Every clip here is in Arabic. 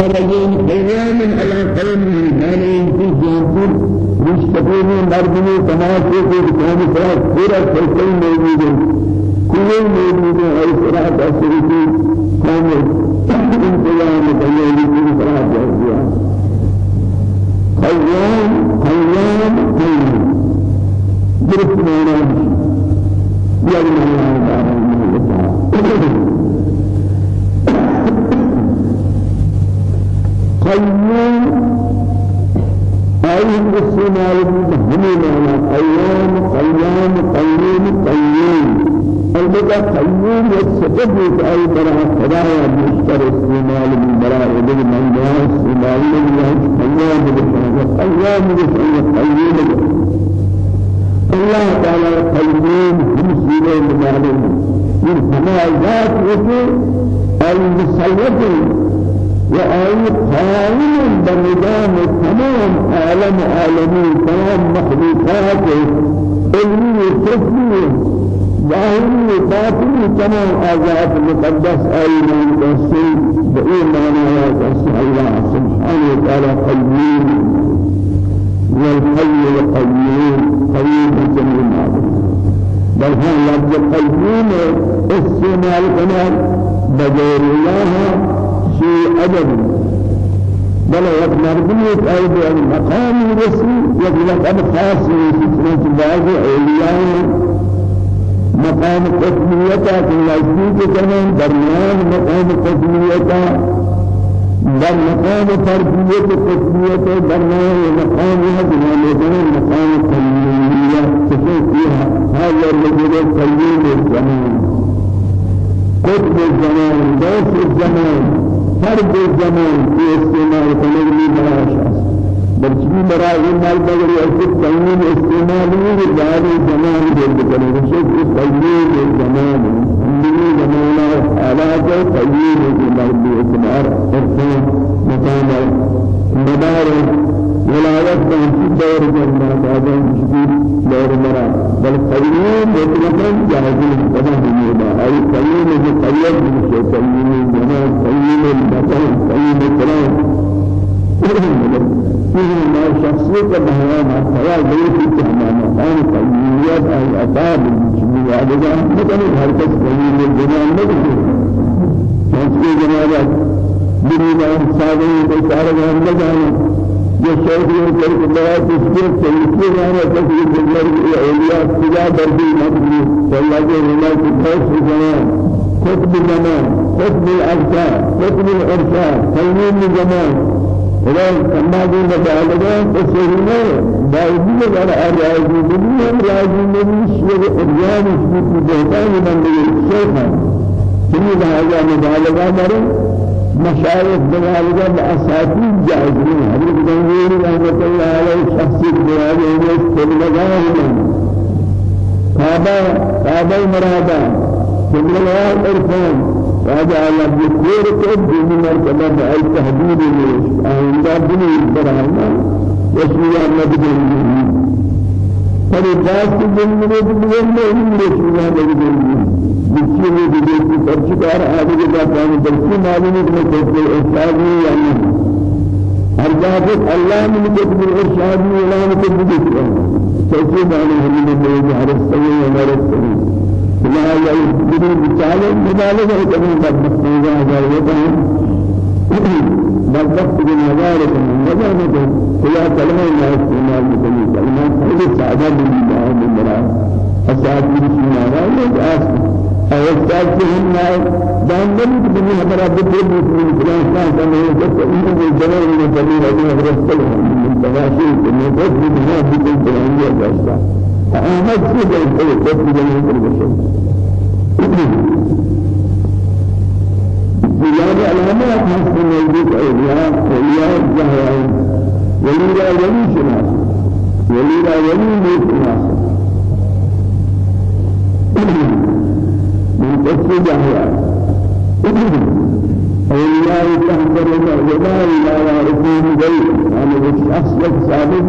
فرجين قيام على قوم من في جانبور مستقيم مردمی تماشے کے قوم کا پورا سلسلہ موجود؟ کوئی موجود صراط اثر کی قوم انتظام بنائی کی صراط جایا قيام قيام قيام درست مانا يجب الله تعالى. قيوم أي استعمال همي معنى قيام قيام قيوم قيوم البته قيوم في أي برا خدايا بيشتر استعمال من برا إذن من برا استعمال من قيام بشأن قيام بشأن قيوم الله تعالى قيوم هم سيرة من سماع ذات وكي المسلط وأي قائم بنظام تمام عالم عالمي تمام مخلوقات علمي تسمية ظاهري باطني تمام آزاد مقدس أي من تسل بإيمان يا الله سبحانه وتعالى قيوم والحي القيوم قيوم جميع المعبود بل هو لفظ قيوم استعمال كمان بغير الله أدب بل يك مربوط أيضا المقام الرسمي يك لقب خاص في بعض أولياء. مقام قسميته في نزدیک كمان درمیان مقام قسميته در مقام فردیت قسمیت درمیان مقام هذا مقام قلبية. تشوف فيها هذا الرجل قليل الزمان. قطب الزمان دوس الزمان. فرد الزمان في استعمال كلمة براش بلکہ برای مال بغیر ایسے قانون استعمال نہیں دار زمان کرے شیخ اس قانون زمان. زندگی زمانہ حالات قانون زمان اعتبار ارسال مقام مدار ولایت بنتی دور جنات آدم شدید دور مرا. بل قانون مطلقاً جاهزين. قدم بنيدا أي قانون جو قيد بنشي قانون جنات قانون البطل قانون الكلام فيه ما شخصية بهوان الحياة غير في تهمانا كان قانونيات أي أتاب الجميع هذا مثلا هركس قانون الجنان مدرسة فانسكي جنابات بنيدا سادة بيتارة هم لجانا جو شیخ نے کر کے بڑا تشکیل چلیے جانا تشکیل جنر کی اولیاء خدا بردی مدنی اللہ کے رضا کی خوش زمان قطب زمان قطب الأرشاد قطب الإرشاد قيوم الزمان ولا كما دين بعدها تسيرنا بعدين على الراجي الدنيا الراجي من الشيء الريان في بهتان من الشيخ ثم هذا مبالغة مرة مشايخ بغالبا بأساتين جاهزين حضرت جنجيري رحمة الله عليه شخصي بغالبا يستل مجاهدا كعبة كعبة مرادا جمل الله إرفان هذا على بكور كب من مرتبة بأي تهديد ليش عند بني إبراهيم يسمي أحمد جنجيري فرجاس جنجيري بني إبراهيم يسمي أحمد جنجيري جسم میں جسم سبزی کار آدھے کے بعد آنے بلکہ معلوم ہے کہ سبزی احساس نہیں آنے ہر جاتے اللہ نے مجھے اپنے ارشاد میں اعلان کو بھی دیکھ رہا سبزی معلوم ہم نے میرے جو حرص سوئے ہمارے سوئے اللہ یا بڑی بچالے مدالے گئے کبھی بدبخت ہو جائے جائے ہوتا ہے بدبخت بن ہزار من نظر میں تو خدا کلمہ اللہ استعمال مکنی کلمہ خود سعادہ بن اللہ بن اللہ حساب بن اللہ استاذهم ما دامن بني هذا بدر من فلان كان كان يقول إنه الجمال من الجميل أبي رسول من تغاشي من بدر من هذا بدر فلان يا جاسا أحمد سيد الكل بدر من البشر بيان العلماء حسن الوجود أولياء أولياء جهوان وليلا ولي شناس. وليلا ولي موت ناس من قصد جاهيا أولياء تحضرنا وما لا يعرفون غير أنا بالشخص ثابت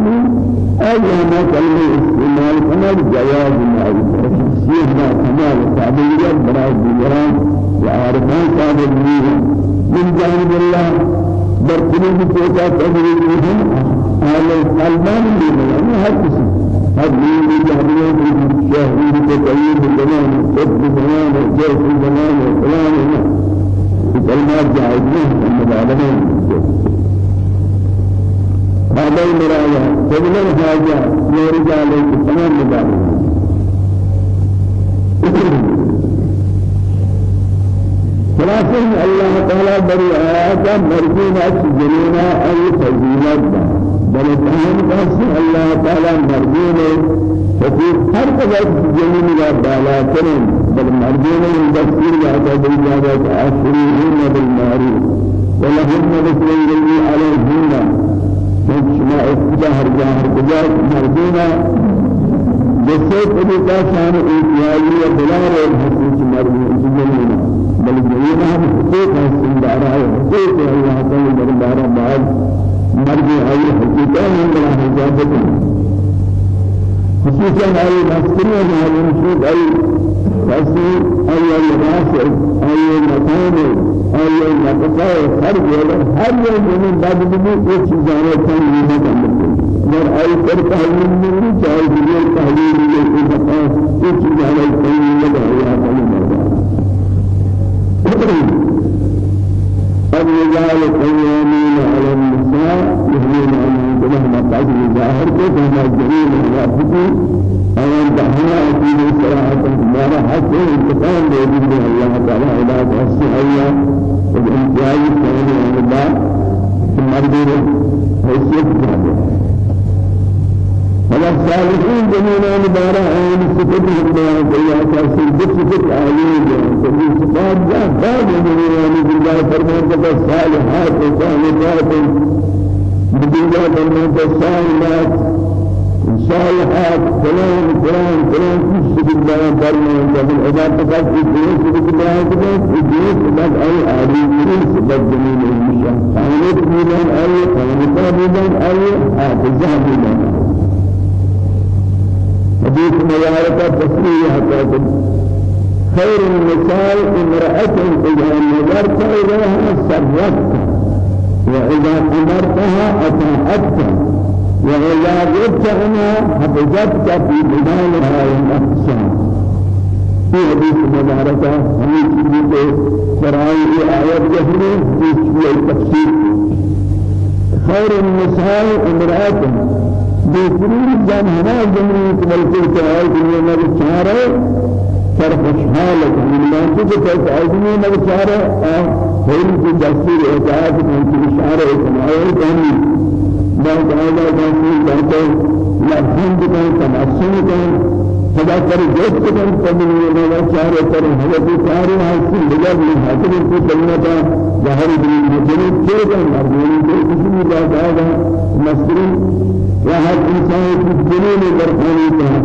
أي ما كلمة استعمال كمال جواز المعرفة شخصية ما كمال تعبير براء الجيران وعارفان من جانب الله بركني بتوجا تدريبهم على القلبان يعني هر كسي هر من جهريه شهري بتقييد الزمان صد الزمان جيش الزمان فلان كلمات جاهزين من العالمين هذا المرايا قبل الحاجة يرجع عليك تمام مدارس خلاصة الله تعالى آيات مرجين أكس جنينا أي فضيلت بل تهم بس الله تعالى مرجين ففي هر قدر جنين لا بالا كرم بل مرجين يدسير يعطى بالجابة أشريهن بالمعروف ولهم مثل الذي عليهن. شما افتجاه جاهر بجاء مرجين جسے کبھی کا شان ایتیائی و بلار اور حسیس مرمی جنینا بل ہم حقوق ہے حقوق ہے اللہ تعالی دربارہ بعد مرمی آئی حقیقہ من بلا حجابت خصوصا آئی مذکری ہے آئی مشروط آئی تأثیر آئی لباس آئی مکان آئی نقصہ ہر جگہ ہر جگہ بعد بھی ایک چیز آنے کا نہیں ہے در أي پر تحلیل نہیں چاہے دنیا تحلیل میں کوئی بتا کچھ جانے کوئی لگا یا کوئی الرجال قوامين على النساء يهمون عن الله مقاصد الظاهر كما جميل الوافقي أو انتهى في صراحة المرأة حتى انتقام بإذن الله تعالى إلى الصحية والامتياز كان الله ثم أرجو حيثية فلا الصالحين جميعا مبارا عين سكت الدنيا كلها كاسر بسكت عالين كل سبب جاء بعد جميعا بالله فرمان كذا صالحات وصالحات بدنيا فرمان صالحات صالحات فلان فلان فلان كل سبب الله فرمان قبل إذا في الدنيا سبب الله كذا الدنيا سبب أي عالين سبب جميل المشاهد قانون ميلان أي قانون ميلان أي حافظة ميلان حديث مباركة تصريح حتى خير النساء امرأة إذا نظرت إليها سرتك وإذا أمرتها أطاعتك وإذا غبت عنها حفظتك في بدانها والأحسان في حديث مباركة حديث جيد سرائي آيات جهنة في التفسير خير النساء امرأة بسرور جان هنا جمعی بلکہ چاہے دنیا میں چارے سر خوشحال ہے کو جو کہ آدمی میں چارے ہم کی دستور اطاعت میں کی اشارہ ہے سماعی کہنی بعد آئے جانتی کہتے لفظیں بھی تماسن کہیں خدا کر دوست کن تمہیں میں چارے پر حضرت چارے ہیں لگا بھی حاضر کی کلمہ ظاہر دین میں جنوں کے مرنے کے کسی بھی بات مسلم وهذا إنسان في الدنيا بركاني كها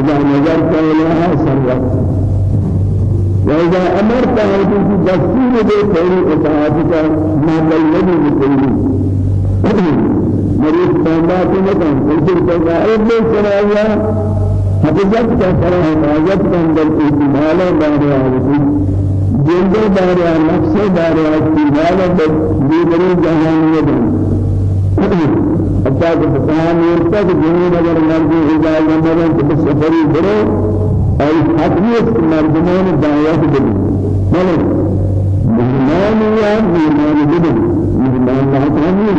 إذا نظرت إليها سرت وإذا أمرت هذه دستور بخير إطاعتك ما الذي بخير مريض فهمات مكان فجر تقائد من سرايا حفظت كفرها حفظت كندر إجمالا بارها جنده بارها نفسه بارها استمالا بدبري جهان يدن حتى كفتان يرتد جنين اگر مرد إذا يمرن تبسفري برو أي حقيقة مردمان دعوات بدن. ملك مهمان يا مهمان بدن. مهمان تعمل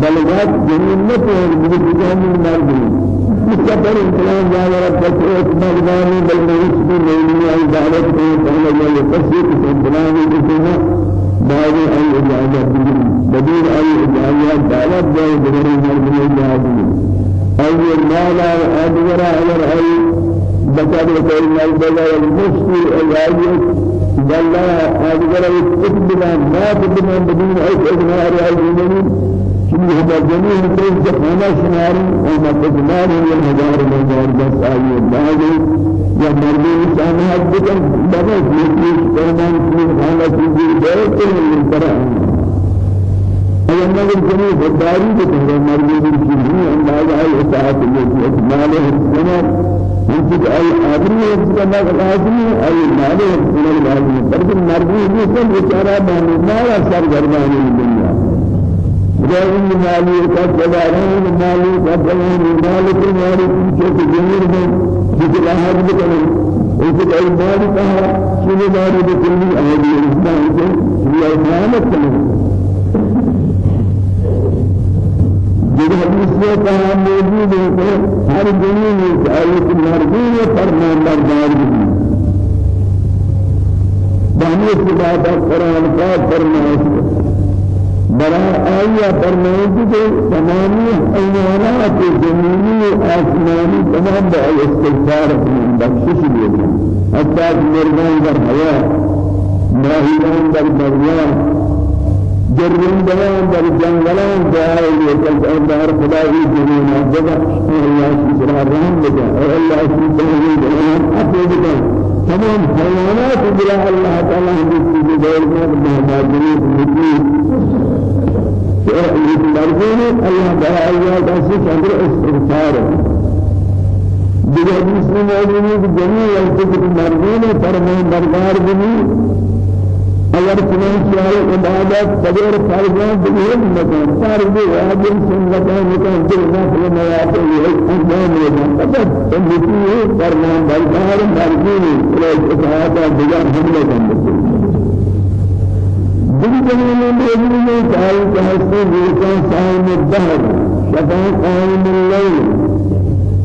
بلغات جنين نتوه بدن. جنين مردمان مستقر انتلان جاء رب فتوة مردمان بل نوسي ليلي أي دعوات كي تهلا يتصير انتلان يتصير بعد أي إجازة بدون أي إجازة دعوت جاي بدون مرضي إجازة أي المال أدورا على أي بكر كل مال بلا المسلم إجازة بلا أدورا يكتبنا ما بدنا بدون أي إجازة أي جنين كل هذا جميع كل جهانا شماري وما تجمعه والمجار المجار بس أي بعد یا مردی سامعات بکن بابا میتیش فرمان کنی خانه چیزی داره کنی برای اگر نگر کنی خداری بکن مردی چیزی اندازه ای اطاعت لیتی اکماله السنة انت أي آدمي كما لازم اي مال من لازم پر مرضی نہیں بیچارہ بہن مالا سر گردانی دنیا دائم مالی کا جلالان مالی کا جلالان مالک مالک کے جمیر میں جس لاہر بکنے اس کے مال کا شنو بکلی اہلی اسلام کے یہ خیانت کرنے یہ حدیث میں کہا موجود ہے کہ ہر دنیا میں آیت مرضی ہے فرمان بردار بھی بہنے سے بعد قرآن کا فرمان برا آیا فرمائے کہ تمامی حیوانات زمینی آسمانی تمام با استغفار من بخشش دیتے حتی مرغان در حیا ماہیان در دریا جرندگان در جنگلان دعائے لیکن دار خدای جنین جگہ اللہ سبحانہ رحم لگا اور اللہ سبحانہ اپنے لگا تمام. حیوانات بلا اللہ تعالی ہم کی دور مہاجرین مکی مرجون الله تعالى الله تعالى شكر استغفار. دیگر مسلم موجود جميع مرجون فرمان بردار بني. اگر چنان چیار عبادت قدر فرزان بگیر مکان فرض واجب سنتان مکان دل نفل موافق یک انجام لیدن فقط تنبیتی فرمان بردار مرجون ایک اطاعت دیگر حملے کرنے دیگر من موجود ہے کہ ہستے جیسا صاحب الدهر شفا قائم الليل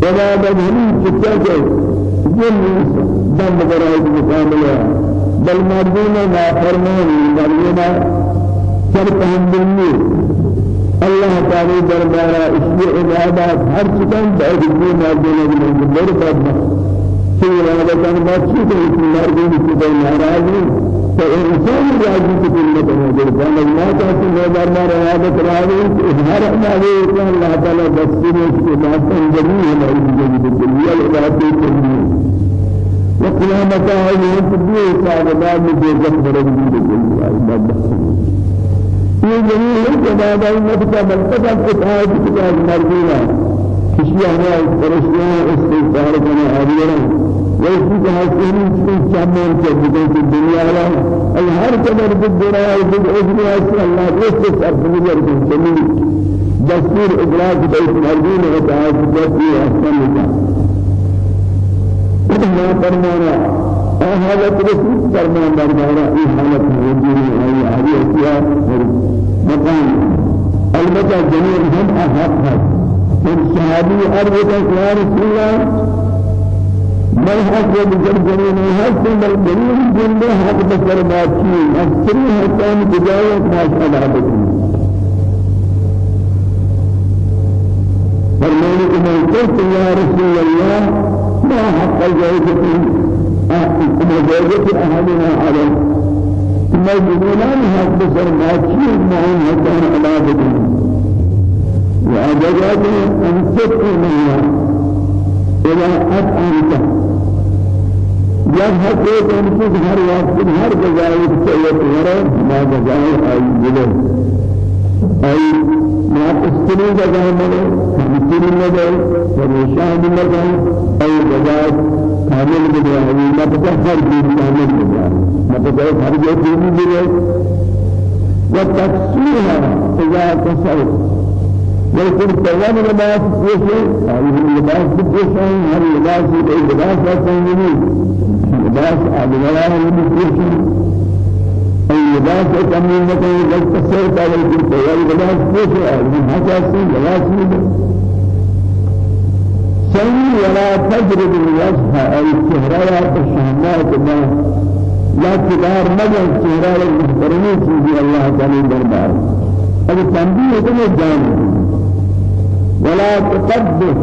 ولا بدهني كتاجه جن دم برائد مكاملة بل مردون ما فرمان مردون سرطهم بالنور. الله تعالى دربارا اسمی عبادات چکن بعد کی مردون من عبادت مقصود ہے کہ مردون کی ناراضی؟ فإنسان راجي كلمة موجود كان ما تأتي نظر ما رهابة راوي إظهار أمامه كان الله تعالى بسيط استماعات جميع ما يجب بالدنيا لذاته كلمة وقيامة هذه تبيه سعادة من جزء برد بالدنيا یہ جميع اتحاد کشیہ ہے استغفار كبدين في الدنيا لا الهر كبر بالدراء بالعزم أسر الله يسس أرسل يرجع جميل دستور إدراك بيت الأرضين وتعالى في أحسن لك ما فرمانا هذا رسول فرمان بردارا إيه حالة موجودة أي هذه أشياء مكان البتة جميع هم أحق من صحابي أربعة يا رسول الله بل حق بجرجرين حق بل جريم جنب حق بسر باقي أكثر حقان بجاية ما شاء فرمانك من قلت يا رسول الله حق زوجة ما زوجة أهلنا عليه ما جنونان حق بسر باقي معين حقان على وأجابات أن تبقي منها إلى أطعمته جب حقیقت ان کی ہر وقت ہر جگہ چاہیے ہے ما جگہ آئی دلے آئی ما جگہ ملے استری لگے پریشان لگے آئی جگہ کامل جگہ ہے ما ہر چیز کامل جگہ ما پتہ ہر چیز ملے وتفسيرها إذا تصور لیکن پیغام لباس پوشے آئی لباس پوشے ہر لباس ایک لباس آتا ہے لباس پوشے أي لباس تسير على الجلد يا لباس كيف من هذا الشيء لباس سوي ولا تجرب الوجه أي الشهرة بالشهمات ما لا كبار مجال الشهرة المحترمين في الله تعالى دربار. هذا تنبيه كما جانب. ولا تقدس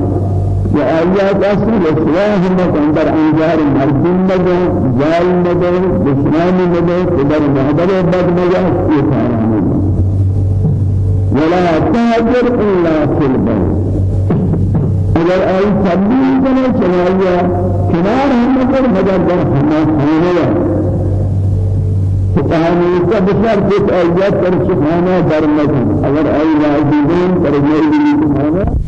وآيات أصل إصلاح مكان أنجار مرجين مدى جال مدى دشمان مدى قدر مهدر بد مدى إيثار ولا تهجر إلا في البيت اگر آئی تبلیغ کرے چنائیہ کنار ہم پر مدد در ہمیں خانہ فهمي كبشر كيف أيات ترشفانا درمتهم أگر أي واجبين ترجعي بلي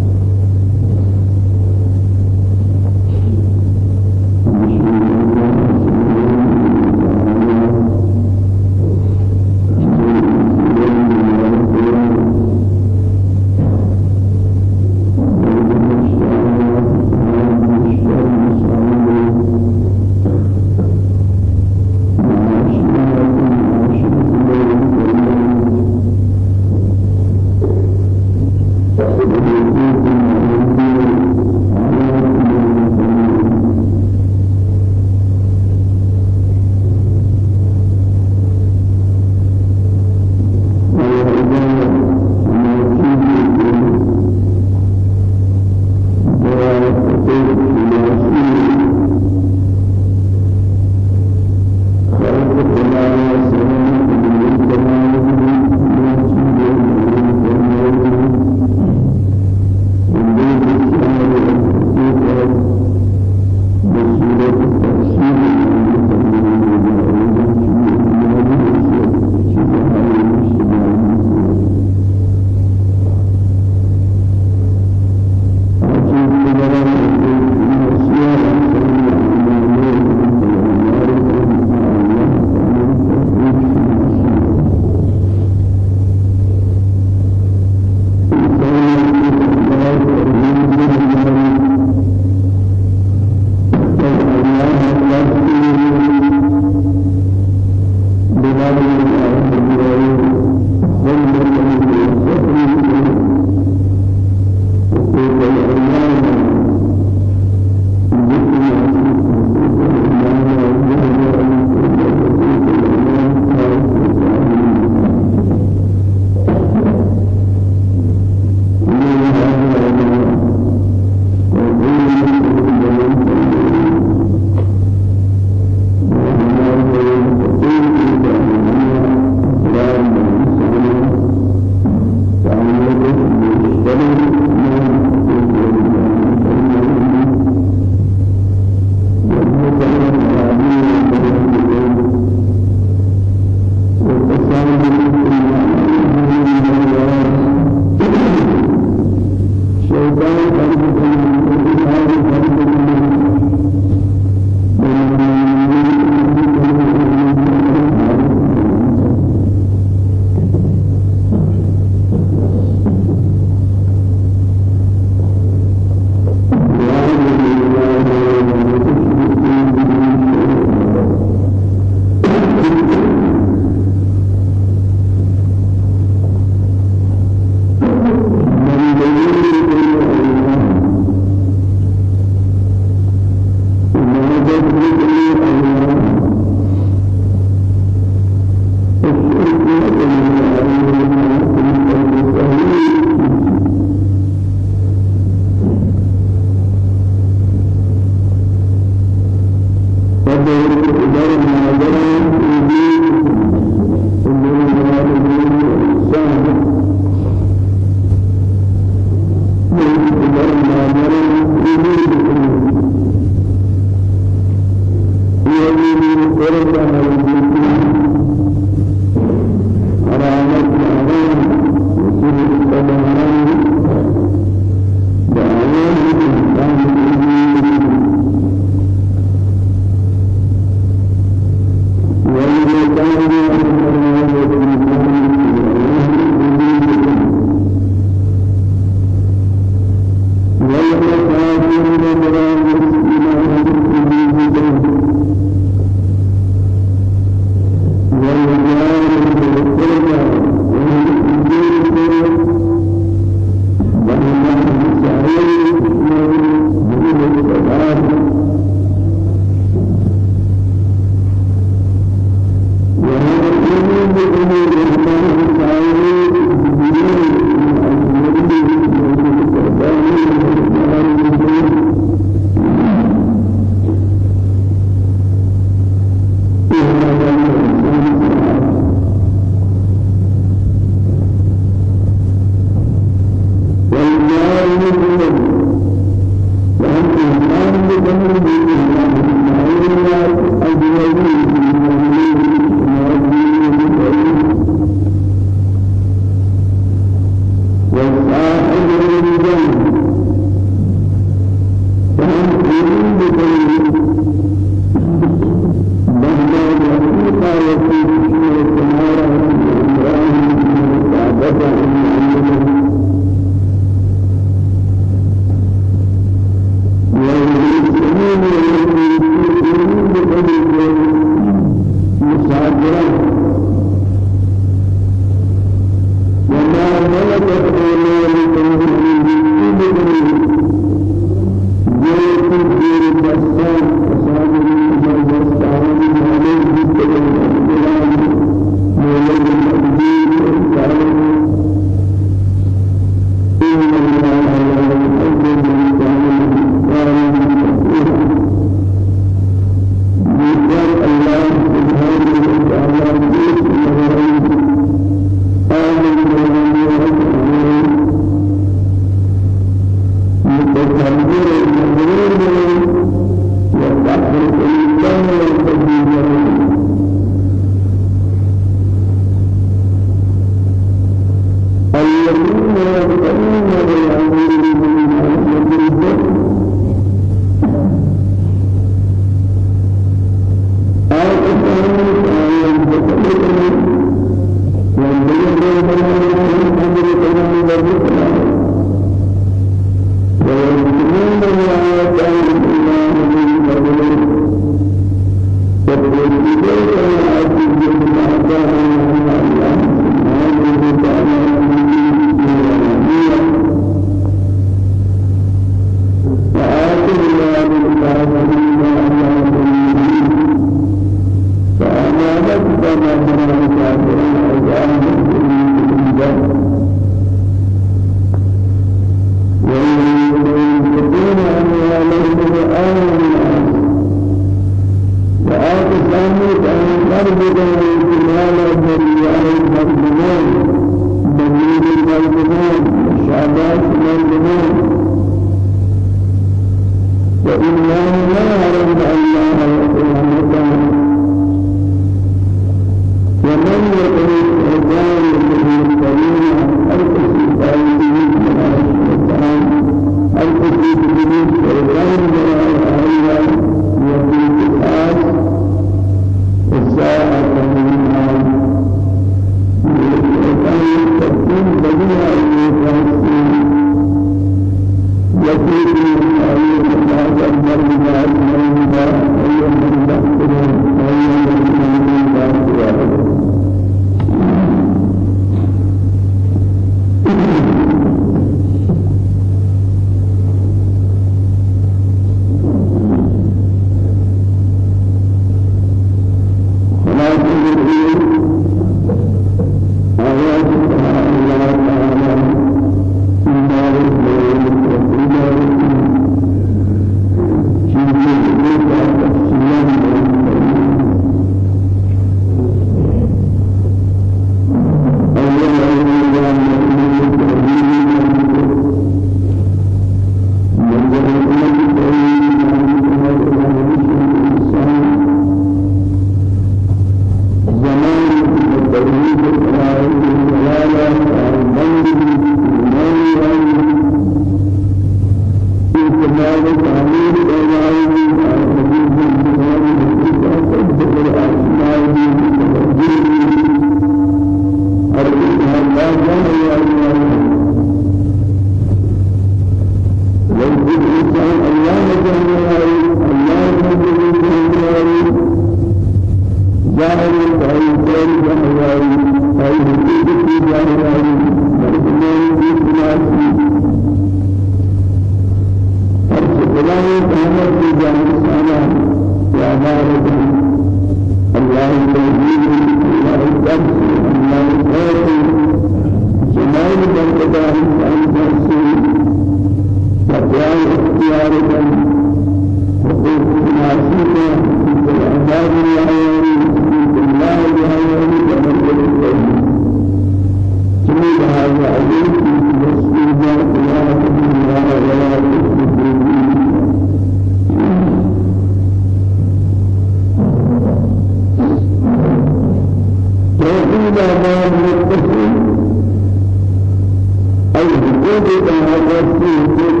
حقوق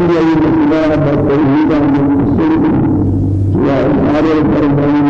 هر يوم مثلا بالتوحيد المتصل وإظهار الفرمان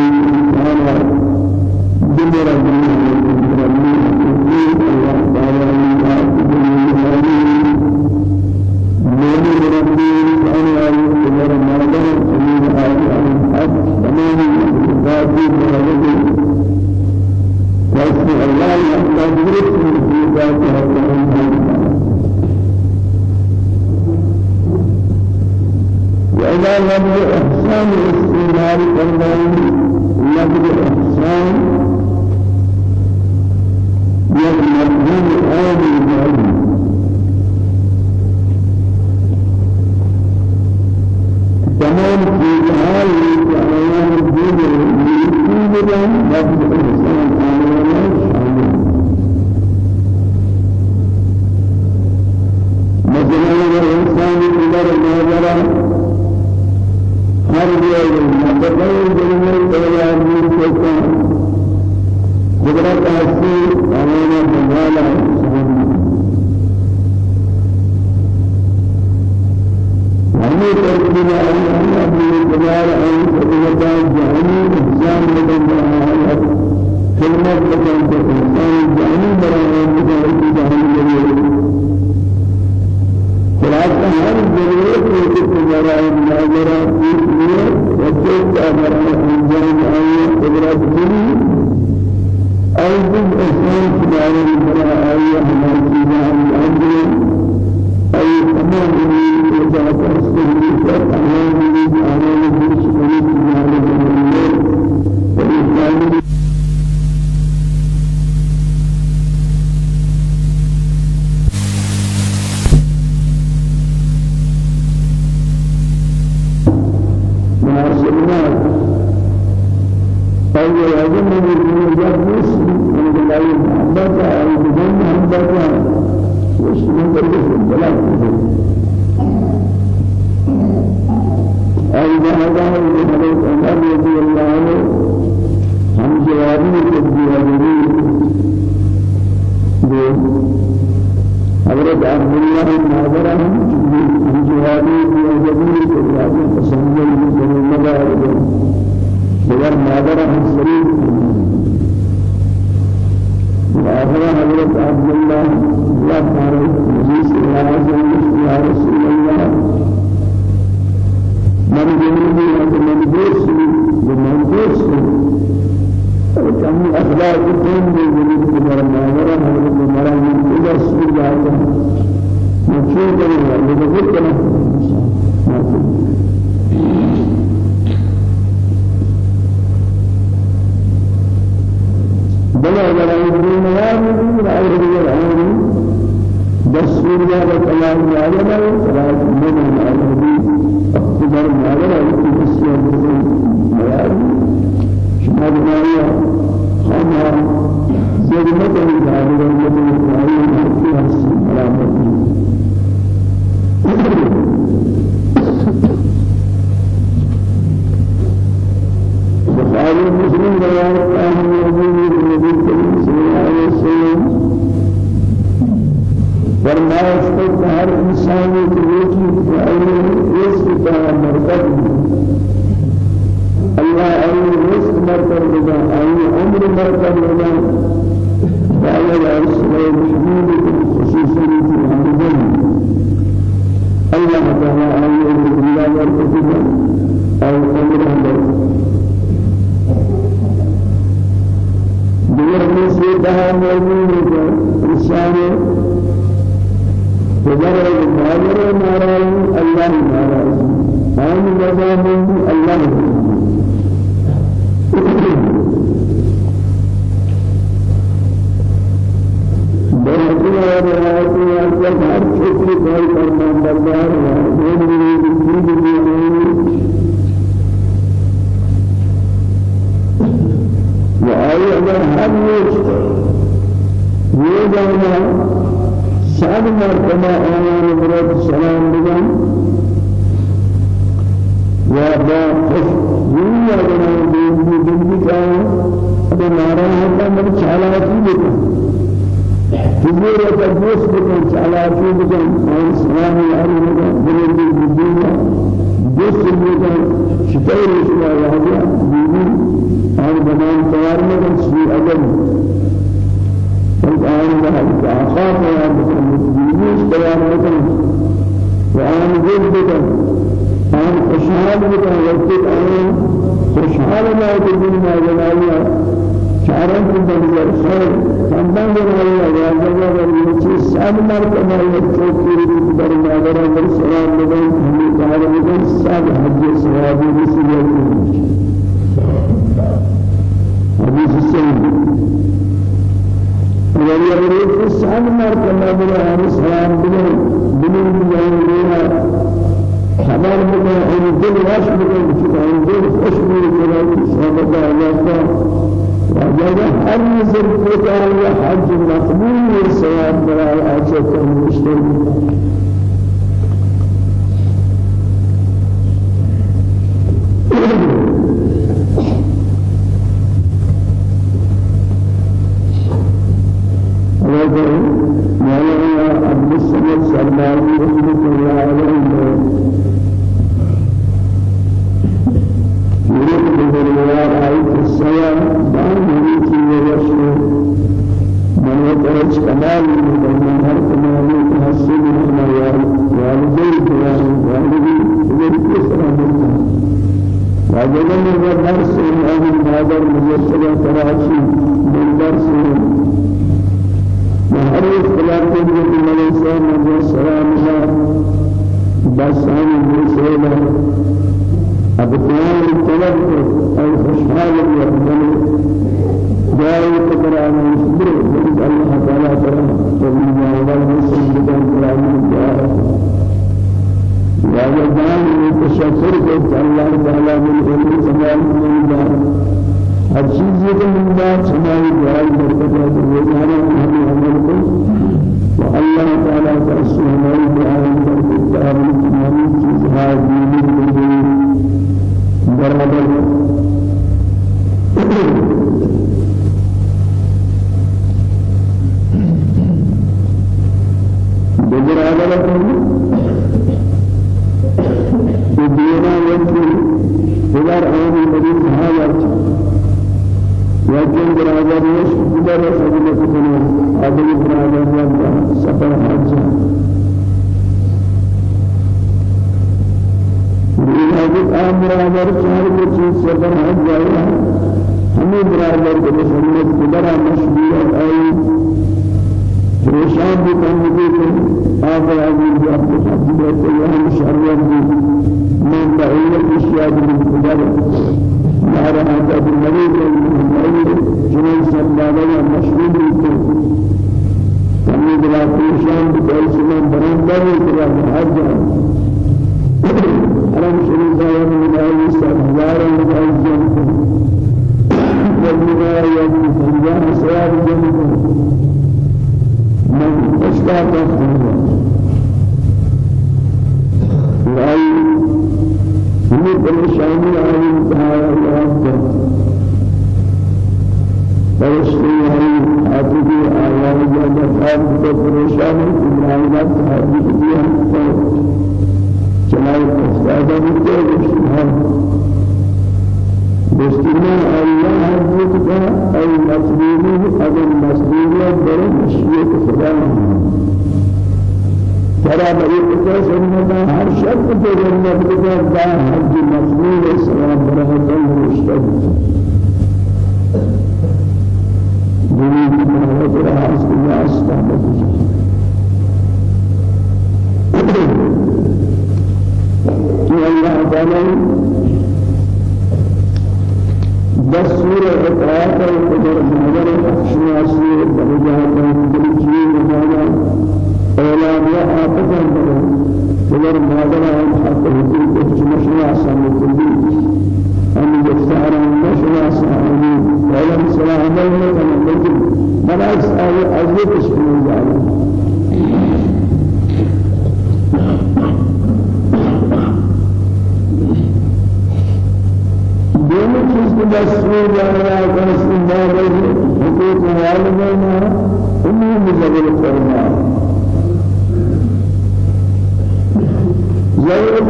مرکز بدا ای عمر مرکز بدا وعلى الرسول محمود خصوصا في العالمين الله تعالى ای الله مرکز بدا أو عمر مرکز دیگر میں سے کہا موجود ہے انسان فجر الماجر ناراض الله آن نظام الله بہتر اور روایت میں اصل ہر چھوٹی کوئی فرمان بردار ہے وہ میری زندگی وآي أجر هر يوم یہ جانا سعد مرتبہ آیان برد سلام بگن و با خوش دنیا بنان دیندی دیندی کائیں اب ناراحتا من چالاکی بکن حضور تدوس بکن چالاکی بکن آن سلام یاری بکن بلندی دیندی دوست بکن شکر رشوہ یادیا دیندی آن بنان تیار مکن سوی أجل الآن ذهب آخر بيان بيان بيان بيان وآن جد بيان آن خوشحال بيان وقت آن خوشحال ما يدين ما جلاله چاروں کو بندر خیر خاندان جلاله جلاله یہ چیز سب مر کما یہ چوکی در نظر اندر سلام لگن ہمیں کہا لگن سب حج ثواب رسول حدیث سید اگر سال مر کنا بنا ہم سلام بنا بنا بنا خبر بنا ان دل واش بنا ان دل خوش بنا سبب الله وجد هر نظر فتاة حج مقبول لكن برادر مش بدر سبب سكنا أبي برادر يبدأ سفر حج لذلك آم برادر شهر كتير سفر حج جاية هم برادر كمسلمات بدر مشبيه أي پریشان بھی کرنے کے لیے آپ آگے بھی آپ کو ساتھ دیتے ہیں ہم شرم بھی میں بہت اشیاء بھی گزارے ما رأى بالمريض من بعيد جنين سبابا مشهور کمی بلا پریشان بکر سمان برندر بکر حج حرم شریف آیان مدعی سبزار مدعی جنکن والمدعی یعنی سنجان سواب جنکن من اشکا تفتن ہمیں پریشانی آئی انتہائی اللہ فرشتے ہیں حافظی آیان یا دفعات کو پریشان ابراہیمات حافظ دیا چنائی استادہ بکتے رشتہ رشتہ اللہ حضرت کا ای مسئولی اگر خدا ترى بقيت سنة هر شرط في جنة بقيت دا حج مسئول السلام برهة الله يريد من وجه راس الله استعمل الله تعالى دستور اطاعت القدر نظر شناسی درجات الجيل هذا اعلان يا آفتا قدر نظر حق حقوق الشناس من أن يستعر النشر سعاني ولم سلام الله لكن ملاك سعي أزيد اسمه ذلك دونوں چیز کو دستور جانا ہے استعمال حقوق والدین انہیں مجبور کرنا ضرورت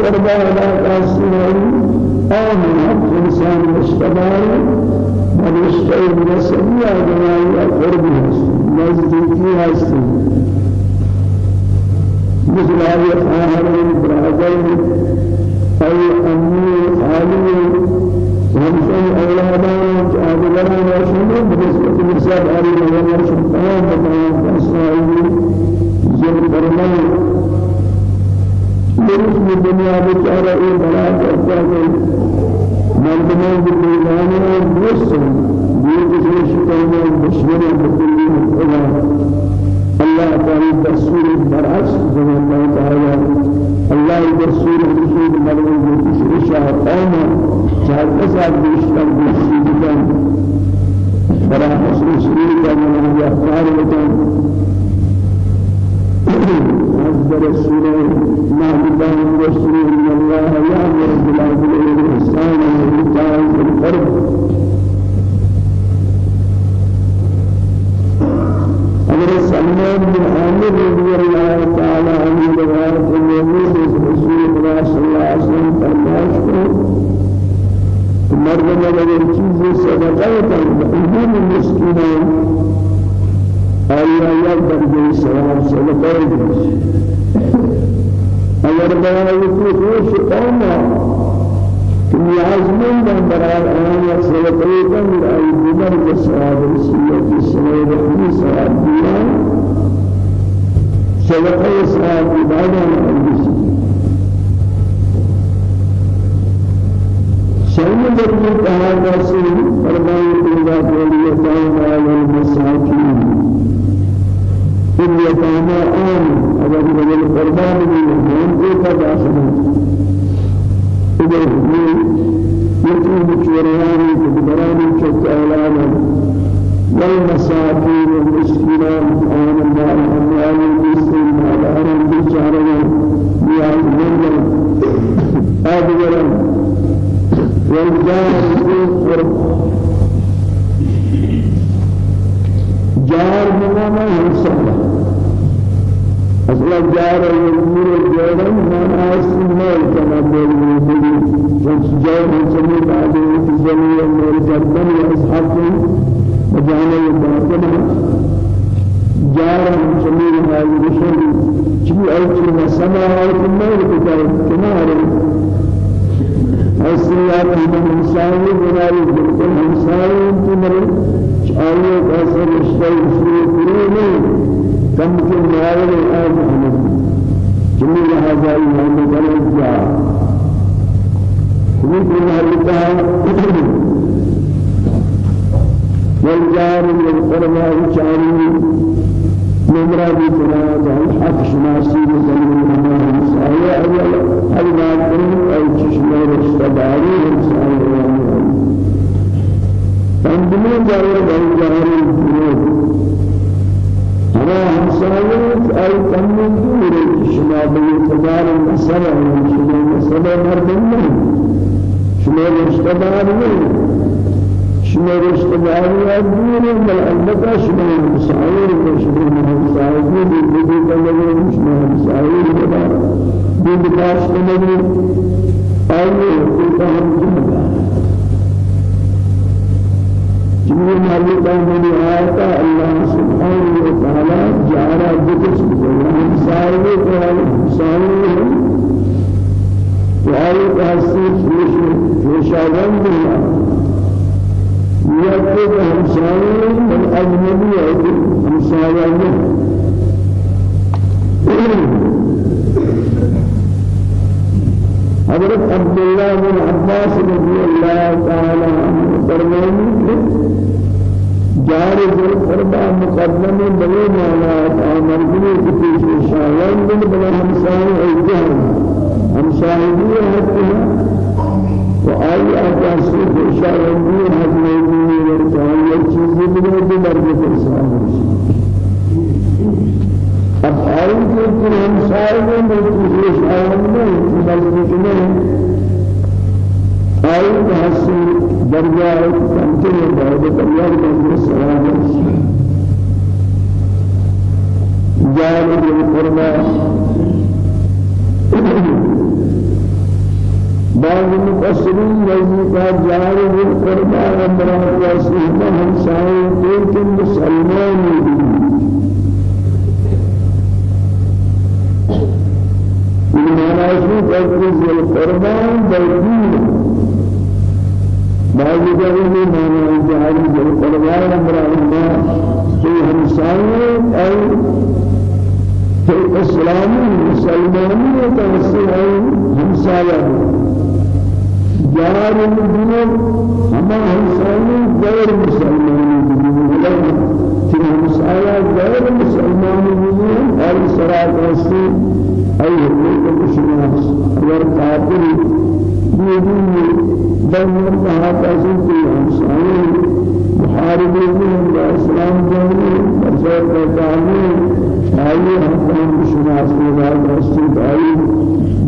أربع علاقہ سے آمن إنسان مشتبار مشتبه نسبي جماعي قرب نزدیکی هستی مثل هذه خواهر برادر أي أمي خالي ومثل أولادان جادلان وشمل بالنسبة لساب علي وشمل تمام تمام أسرائيل زر فرمان درس میں دنیا بیچارہ یہ بڑا کرتا ہے مردمان کی میدان میں دوست یہ کسی شکل میں دشمن بکلی خدا اللہ تعالی دستور برعکس زمان اللہ تعالی اللہ دستور رسول مرد جو کسی شاہ قوم چاہتا ساتھ بیشتر دوستی بکن۔ برا حسن شریف کا منہ افکار بکن۔ السورة ما بدان رسول من الله يأمر بالعدل والإحسان وإيتاء ذي القربى حضرت سلمان بن عامر رضي الله تعالى عنه روایت النبي رسول الله صلى الله عليه وسلم فرمائش کو مردم اگر چیز صدقہ کریں مسکینان آیا یا درجه سلام صدقه اگر برای تو خوش قوما نیازمند برای آن صدقه کن ای دیگر که سواد رسیت خودی سواد دیان صدقه سواد دیدن انجسی شأن ذكر تعالى سيد فرمان الله تعالى المساكين اليتامى آمن. أجل من القربان من المهم إيقا داخل إذا يتيم شورياني كبراني شك أولادا والمساكين والمسكين آمن مع الأموال المسلم مع الأرم بالشهرين بيعز منا آدورا والجار جار بنا ما أصلا جار الأمور جارا ما أسمع كما بيقولون فجار سمي بعد زميل من جدًا أصحاب وجانا يباتنا جارا سمي هذه الشيء. شيء أي شيء سماوات النور كتاب كنار أسيار من إنسان بناري جبتن إنسان تمر شعائي كاسر الشيء شيء كريمي كم كن ناري آج أحمد جميل هذا إمام جلال جاء كنت نهلكها والجار والقربى الشعري نمرا بكنا جان حق شناسی زمین میں مسائل اول ہر بات اور چشمہ رشتہ داری مسائل تندمے جائے بھائی جارے ہمارا اور تندمے دور شما بے تجار مسئلہ شما مسئلہ مردم نہیں شما رشتہ دار نہیں شما رشتداری دور بل البته شما مسائل شما دی دی کلمه شما مسائل بدا دی بکاش کلمه آیه کو هم جمع؟ جميع مالك من الله سبحانه وتعالى جعل ذكر مسائل مسائل وآية حسيس فيش فيشاغن بالله يكتب همسائي من أجنبي همسائي حضرت عبد الله بن عباس رضي الله تعالى عنه فرماني جارز القربى مقدم بني مالات عمر بن كتيش شاوان بن بلا همسائي الجهر همسائي هي وآي أجاسي إشارة من هذه ورسالة چیزی بنا تو مرد فرسان اب آئی کے کہ ہم سارے میں کوشش آئیں نہیں بلکہ نہیں آئی کہ حسی درجہ سمجھے بعد تیار کرنے سلام جانب القربى بعض المفسرين يجيب جارب القربى ومرات واسمه هم سائل لكن مسلمان من تجرز القربى بالدين بعض جارب من جارب القربى ومرات في هم سائل أي في الإسلام المسلمين وتوسعوا هم سائل جار الجنوب أما همسائي غير مسلمان الجنوب في مسألة غير مسلمان الجنوب أي صلاة رسول أي الشماس غير كافر يدين بين تعالى في همسائي محاربين الإسلام جميل برزق تعالى أي هم الشماس غير رسول أي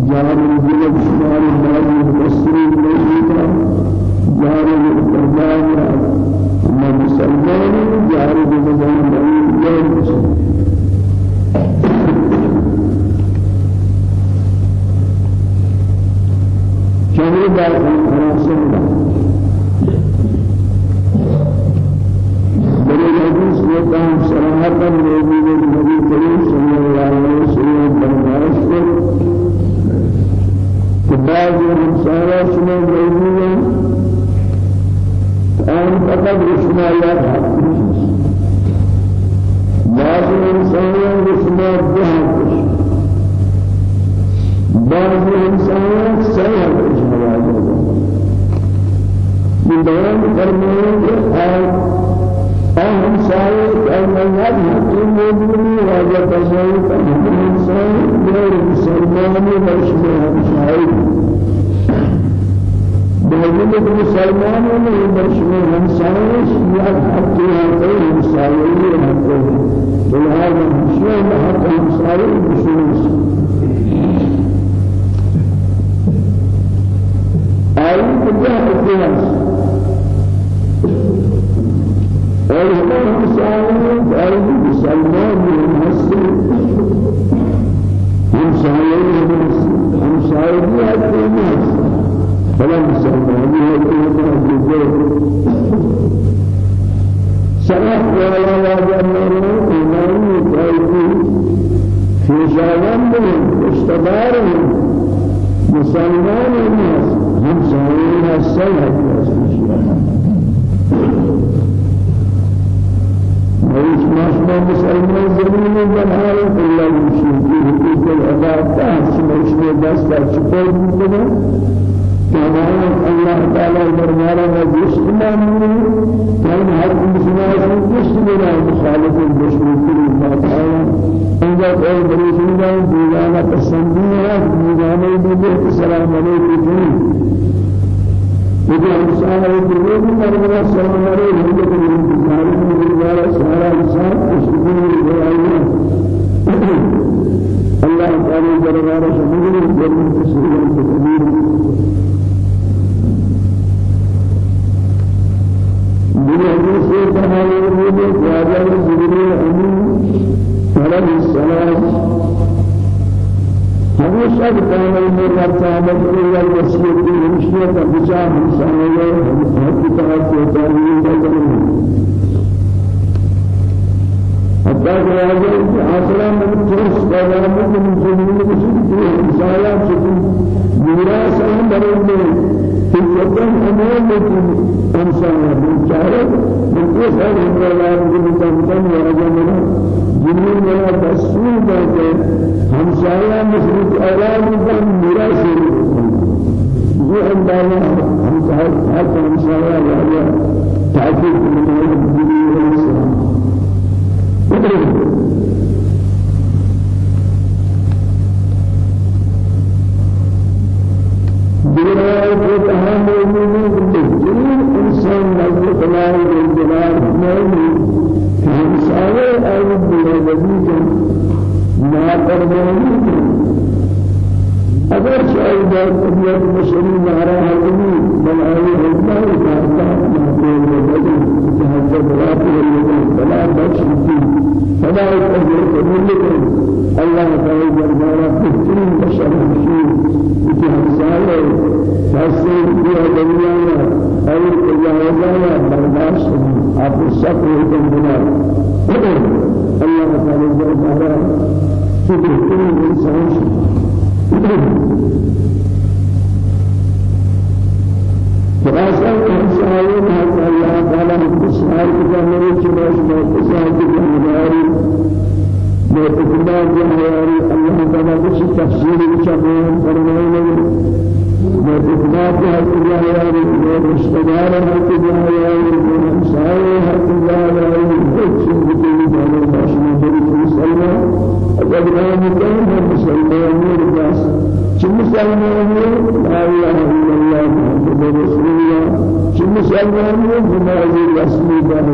جار الجنوب شمال المال المسلمين ليس جار الإسلام أما مسلمان جار الإسلام ليس شهر بعد خلاص بڑے حدیث میں کام صراحت نبی علیہ وسلم فرمائش کو بعض الإنسان شما موجودين آن فقط رشما يا بعض الإنسان رشما بها بعض الإنسان سيئة من بيان فرمائه أهم سائر أن يذهب المؤمن وهذا تشاهد أهم الإنسان غير مسلمان ومشروع شاهد موجود مسلمان میں برشمے ہمسائے شیعہ حق ہے ہمسائے دست شکر میکنه كمان الله تعالى دربارا وجسمان كان هر مسلمان جسمان مخالف المشركين الله تعالى إذا قال بريشنا ديانا تسميها ديانا يبيه السلام عليكم إذا إنسان يقول مرنا السلام عليكم يقول دربارا شمول الجنة الكبير من حديث تعالى يقول يا جبريل أمين عليه السلام ہمیشہ بتانے میں کرتا ہے کہ یہ وصیت کی ہمشیت کا بچا انسان ہے حقیقت سے تعلیم ہے حتى کہ آخرا من ترس قوام من جنون بسيط انسان شكل میراث ہم برے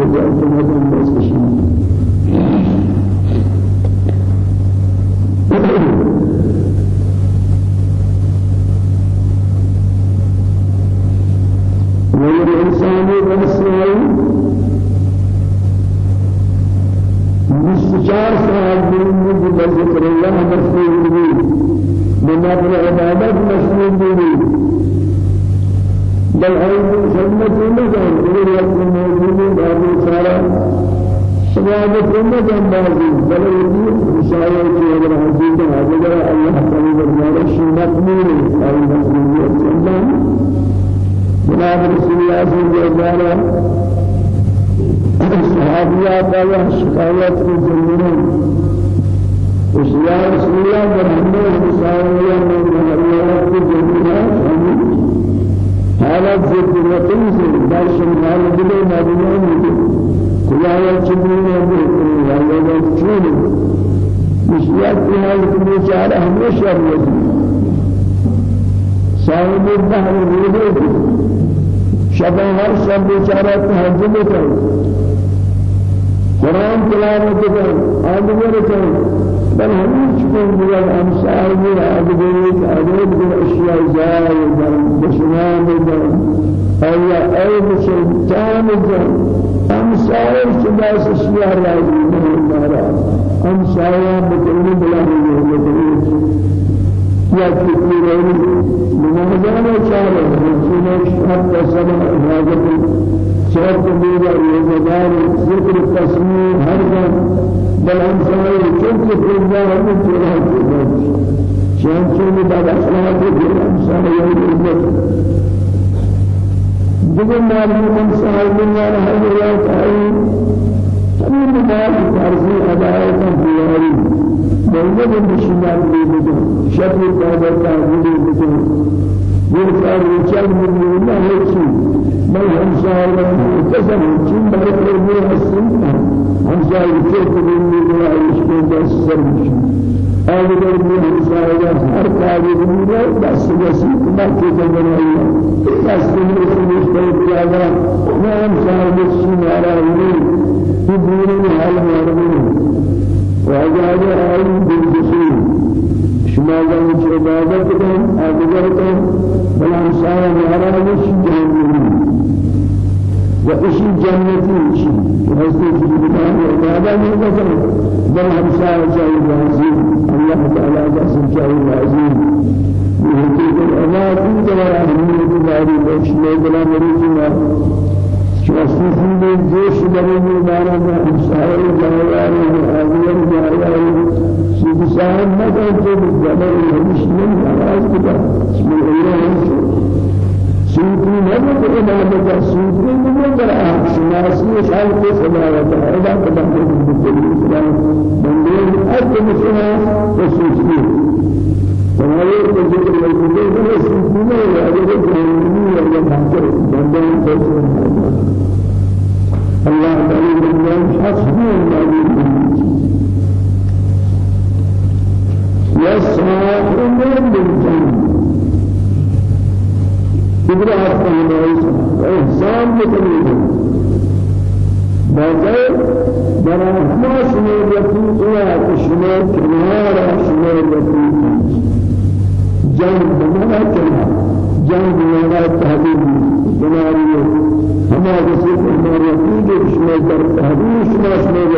الله صحابيات الله شكايات في الجنة وشيا رسول الله برهنه رسالة من الله في الجنة حالات ذكر وقيس داشن حال دل مدينة خدایا چنین ہے یا یہ چون مشیات کی حالت میں چار ہمیشہ رہتی صاحب الدهر روزه شب هر شب بیچاره تهجد کرد قرآن تلاوت کرد آدمی کرد بل همین چکن دیگر امثال می آدمی آدمی دیگر اشیاء زای در بشنام در آیا ای بشنام در هم سائر چناس اشیاء راضی نہیں مارا هم سائر بکلی بلا نہیں یا کتنی رہی نمازان چارے رسول شرط سبع عبادت شرط دیگر روزگار ذکر تصمیم ہر جن بل هم سائر چونکہ فرزا ہمیں چرا چون چون بعد أخلاق الإنسان يوم الجنة جبل مال من صاحب من هذه الآيات كل ما فرضي أداء كفياري بلد بشمال بيدو شكل قادر تعبير بيدو يرفع رجال من الله يكفي ما همسار كسر چين بارك الله حسن همسار كيف من الله يشكي بس سر آدگر بھی ہمسایہ ہر کاری بھی ہے بس وسی کما کے جنگل ہے بس میں سمجھ پر کیا گیا میں ہمسایہ مشی مارا ہوں في دين حال معلوم وأجاب عالم بالجسيم شما جانب عبادت كن آدگر كن بلان سارا مارا مش جهنم وإشي جنتي إشي وهذا في البداية وهذا من ذكر بل همسا جاي العظيم الله تعالى جاسم العظيم يهديك الأمات إن جوار أهمية الله وإشي بلا مريض شخصي من جيش بني من سائر جايار وآذير جايار سيد صاحب ما كان جب جبل الهمش من آواز كذا اسم الله سوتي ما بده ما سوتي ما بده شناسي شال في سماوات هذا كذا بده الإسلام من أجل مسنا وسوتي وهذا الذكر سوتي ما هذا الجنة ولا بحث بندان الله تعالى من حسبه يسعى من بالجنة عليه السلام وإحسان بكريم بجای برای ما شما رفیق یا شما کنار شما رفیق جنگ بنا کنار جنگ بنا تحبیب بناری ہما کسی ہمارا رفیق شما در تحبیب شما شما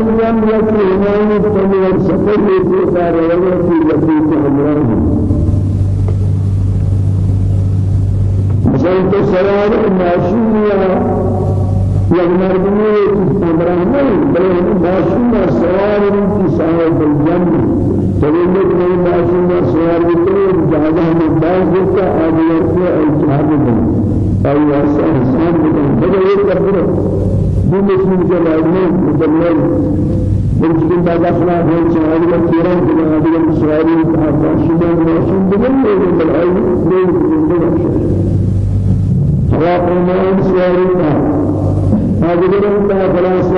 يكفي إمام التنور سفر يتوقع رواية في لفيق أمران مثلا تسوار ماشينيا يغمرني أمران بل ماشينيا سوار في صاحب الجنة تقول من ماشينيا سوار بكرة جهازها من باز بكرة آديات الجهاد أو يسأل إنسان بكرة بدأ يكبر بمسلم جلالين مدلل بمسلم بعد أخلاق هي شهادة كثيرة من هذه الشهادة كهذا شيء ماشين بدل من الأي من من سواء ما سواء هذا بدل ما خلاص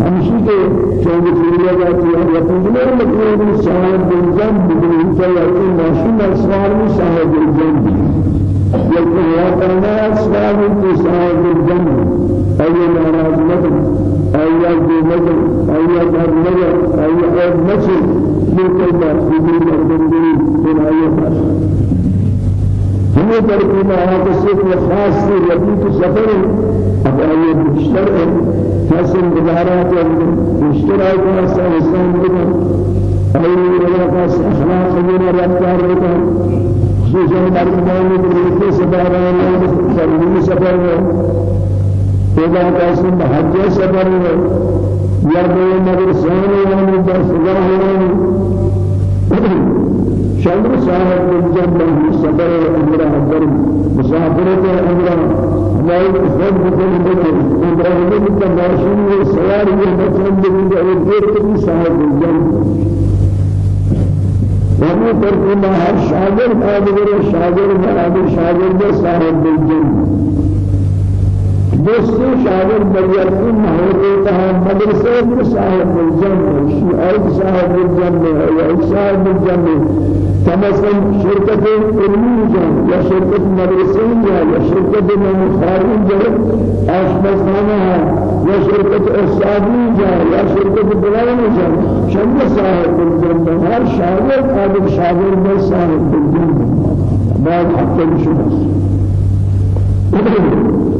ہمشی کے چوبی سوریا جاتی ہے یا پنجمے مطلب ہے شاہد بالجن بدل انسان یا ماشین اسوار میں شاہد بالجن يكون يا كنا أسباب تساعد الجنة أي ناراض مدن أي مدن أي دار مدن أي أرض مسجد من كل سبيل الدنيا من أي خاص هم تركنا هذا الشيء خاص في سفر أبو أيوب الشرع حسن بجارات الاشتراك والسلام عليكم أي ولا خاص أخلاق من رفتار خصوصا مرمون بالرسل سفر سرور سفر إذا قاسم حج سفر يا بني مدرسان يعني درس غيره شهر صاحب الجنة سفر أمر أمر مسافرة أمر ما يفهم بكل بكر أمر أمر بالتماشي والسيار والمكان بالجنة صاحب الجنة ومن ترك ما هر شاگرد آدگر شاگرد آدگر شاگرد صاحب بالجن دوست شاگرد بریتون محوطه تها مدرسه صاحب بالجن شیعه صاحب بالجن یا صاحب بالجن تمثل شركة علمي جان يا شركة مدرسة جان يا شركة من خارج جان أشخاص يا شركة أستاذي جان يا شركة بلان جان. شنو صاحب الجنة هر شاغر قادر شاغر بس صاحب الجنة بعد حتى بشمس حتى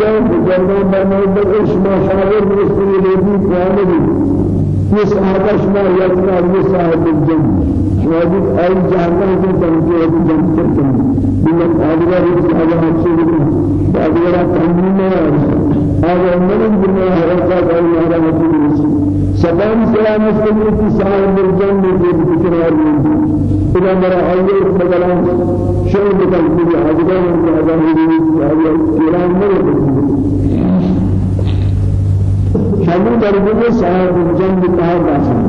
كان بجنة بموت الإشما شاغر بسم الله كامل يس آتش ما يطلع يساعد الجن شواجد أي جهنم في تنجيه جنة تركم بلد أدوار هذا مقصود أدوار تنجيه هذا من أي هذا مقصود سبحان سلام مستمر في سائر الجنة في ذكر إذا مرة أول شيء بتنجيه أدوار هذا هذا كلام ما يقول شامل درجة صاحب الجنة داخل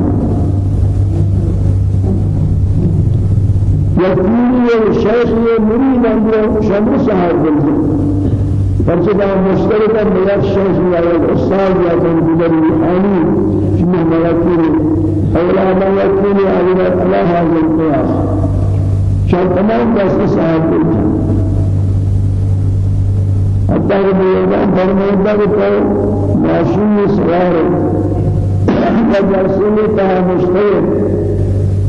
يكوني الشيخ مريد أمره شمر صاحب الجنة فرشد مشتركا من الشيخ يا الأستاذ يا تنبيل الحالي فيما ملكين أولا ما يكون على هذا القياس شان تمام بس صاحب الجنة حتى کہ میدان فرمائندہ کو ماشین سوار ہے جرسی کا مشترک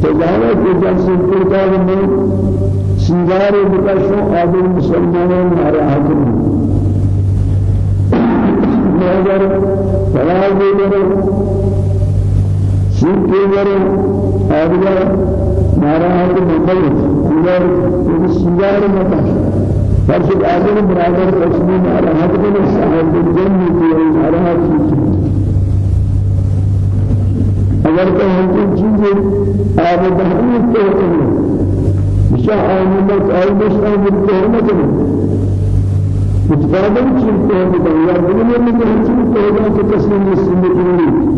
تجارة جنسي الكتاب من سنجار بكشو آدم مسلمانين ناراحت مگر فلاح دیگر سیک دیگر آدم ناراحت مقبل دیگر سنجار مکش فرشد آدم برادر رسمی ناراحت من صاحب الجنة کی ناراحت اگر کہ ہم کی چیزیں آب بہری تو ہیں مشاء آمدت آئی مشاء متهمت متفادم چیز تو ہے یا دنیا میں جو چیز تو ہے کہ تسلیم سنت نہیں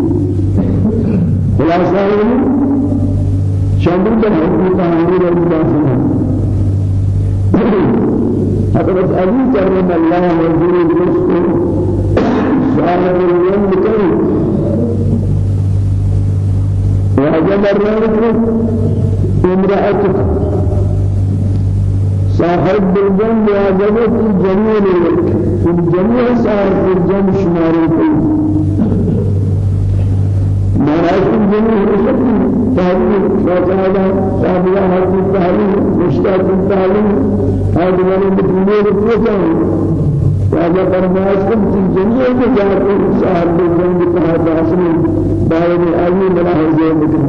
خلاصہ ہے شامل کا حکم تعامل اور مداخلہ حضرت علی کرم اللہ وزیر الرسول صاحب اليوم كريم وأجل الرجل امرأتك صاحب بالجنب وأجلت الجميل الجميع. صاحب بالجنب شمارك ما رأيت الجميع رسل تهليل فاتحة صاحبها هذه التهليل مشتاق التهليل هذا من الدنيا التهليل هذا فرماس كم جميع الجهات الشعب بالجنة هذا أصل دائم أي ملاحظة بدن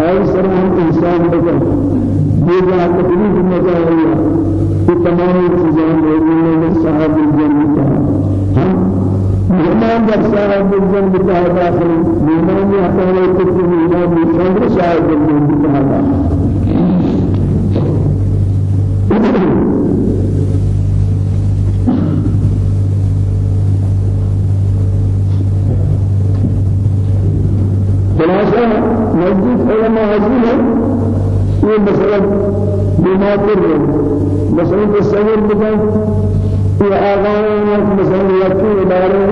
أي سرهم إنسان بدن يجا تقريب مزايا في تمام الجزام من الشعب بالجنة مهمان جب شاهد بالجن بتاع داخل مهمان يحتاج تكتب مهمان بشهر شاهد بالجن بتاع داخل بماطر مثلا تصور بدن یہ آغاز مثلا یکی ادارے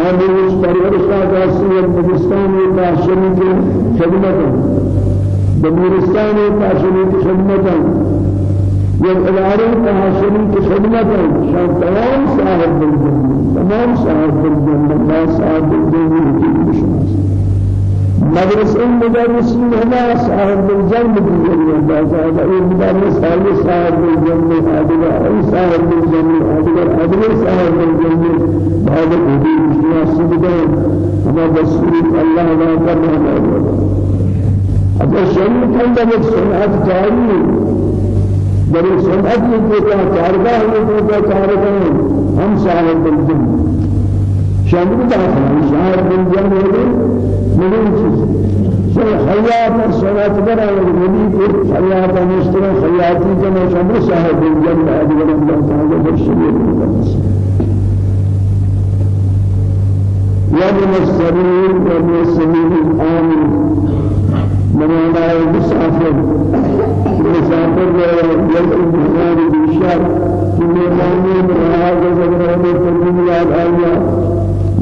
آموز پرورشہ کا سید بگستان کاشمی کی خدمت بمیرستان کاشمی کی خدمت والإدارة كهاشمي كخدمة شان تمام صاحب الجنة تمام صاحب الجنة لا صاحب الجنة في بشمس مدرسة المدرسين هنا صاحب الجنة بالجنة هذا المدرس هذا صاحب الجنة هذا صاحب الجنة هذا هذا صاحب الجنة هذا كذي بشمس سبحان وما بسورة الله لا كرم هذا شيء كان ده سنة جاري بل سنت میں جو کارگاہ میں جو کارگاہ ہم صاحب الجن شامل داخل صاحب الجن مهم چیز شو حیات سنت برا نبی کے حیات مشترک حیاتی جمع شامل صاحب الجن ادور اللہ تعالی بشریت مقدس ومن السبيل ومن السبيل الآمن من الله مسافر مسافر يلقي بحنان بشار في ميدان من هذا زمرة من آية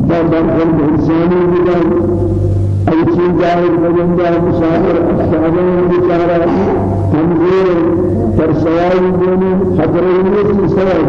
بابا الإنساني بدان أي شيء ظاهر بجندا مسافر أصحابه بشارة تنظير فرسوائي دوني خطر الناس سوائي